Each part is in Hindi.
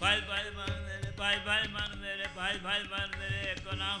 भाई भाई मान मेरे भाई भाई मन मेरे भाई भाई मन मेरे एक नाम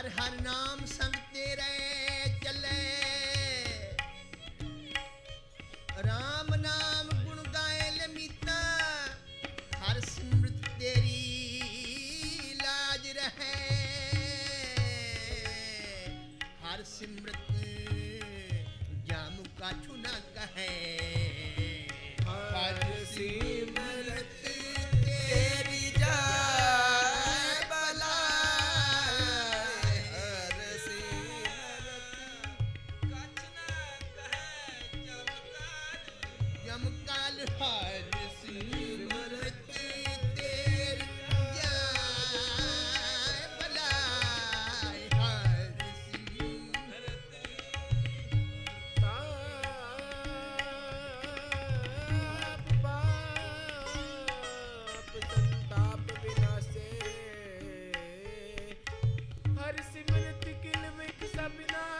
हर हर नाम संग रहे। Singing and thinking and making happy now.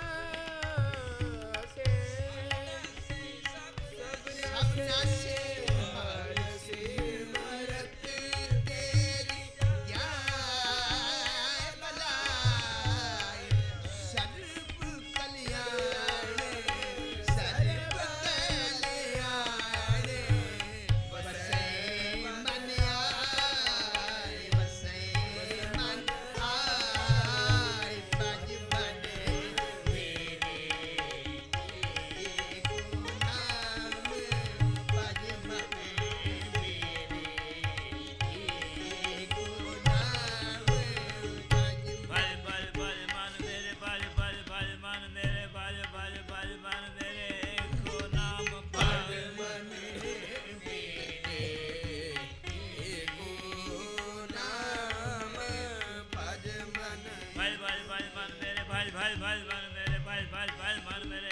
Tarde